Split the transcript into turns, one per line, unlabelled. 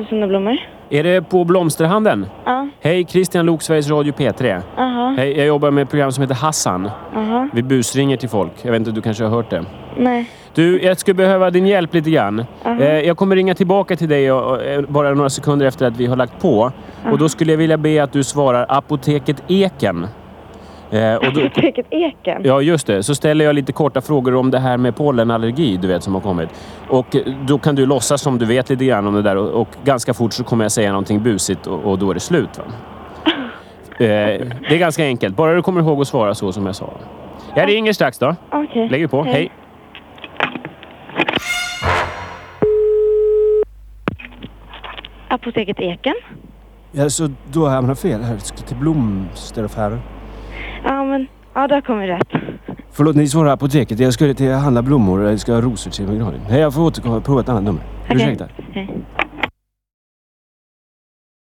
Sunda blommor.
Är det på blomsterhandeln?
Ja.
Hej, Christian Lok, Sveriges Radio P3.
Aha.
Hej, jag jobbar med ett program som heter Hassan.
Aha.
Vi busringer till folk. Jag vet inte, du kanske har hört det?
Nej.
Du, jag skulle behöva din hjälp lite grann.
Aha.
Eh, jag kommer ringa tillbaka till dig eh, bara några sekunder efter att vi har lagt på. Och då skulle jag vilja be att du svarar Apoteket Eken. Eh, och då,
Apoteket Eken.
ja, just det. Så ställer jag lite korta frågor om det här med pollenallergi, du vet, som har kommit. Och eh, då kan du låtsas som du vet lite grann om det där och, och ganska fort så kommer jag säga någonting busigt och, och då är det slut. Va? Eh, det är ganska enkelt. Bara du kommer ihåg att svara så som jag sa. Jag ringer strax då.
Okej.
Lägger på. Hej.
Apoteket Eken.
Ja, så då har jag fel här. Ska till blomsteraffären.
Ja, men... Ja, där kommer rätt.
Förlåt, ni svarar apoteket. Jag skulle till handla blommor. Jag ska ha rosor till grav. Hej, jag får återkomma. Prova ett annat nummer. Ursäkta.
Hej.